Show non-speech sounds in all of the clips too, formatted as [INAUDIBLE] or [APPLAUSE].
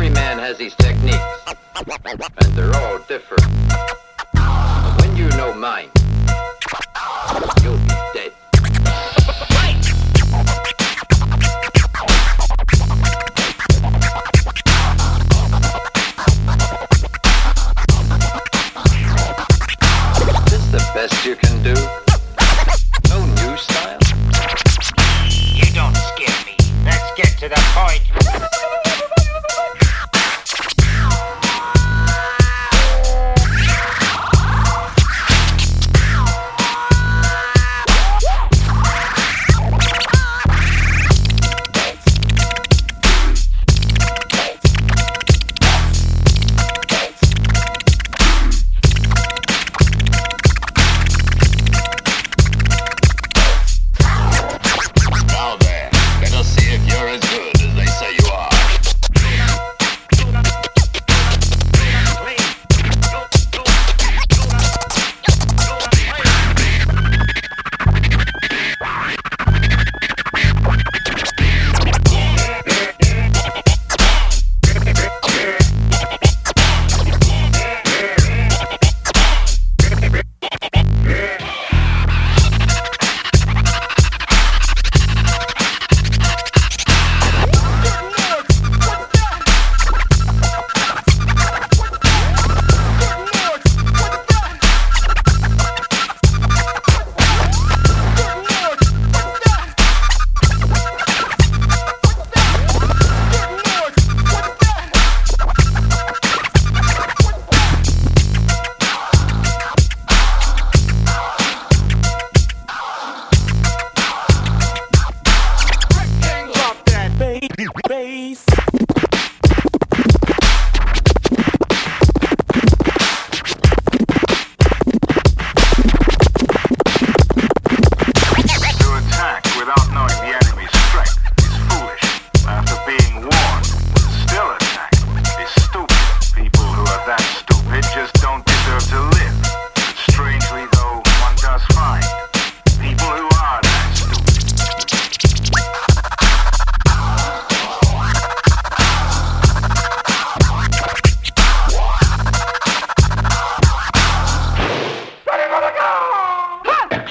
Every man has his techniques, and they're all different. But when you know mine, you'll be dead. This the best you can do? No new style? You don't scare me. Let's get to the point.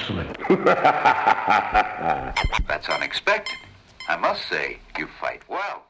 [LAUGHS] That's unexpected. I must say, you fight well.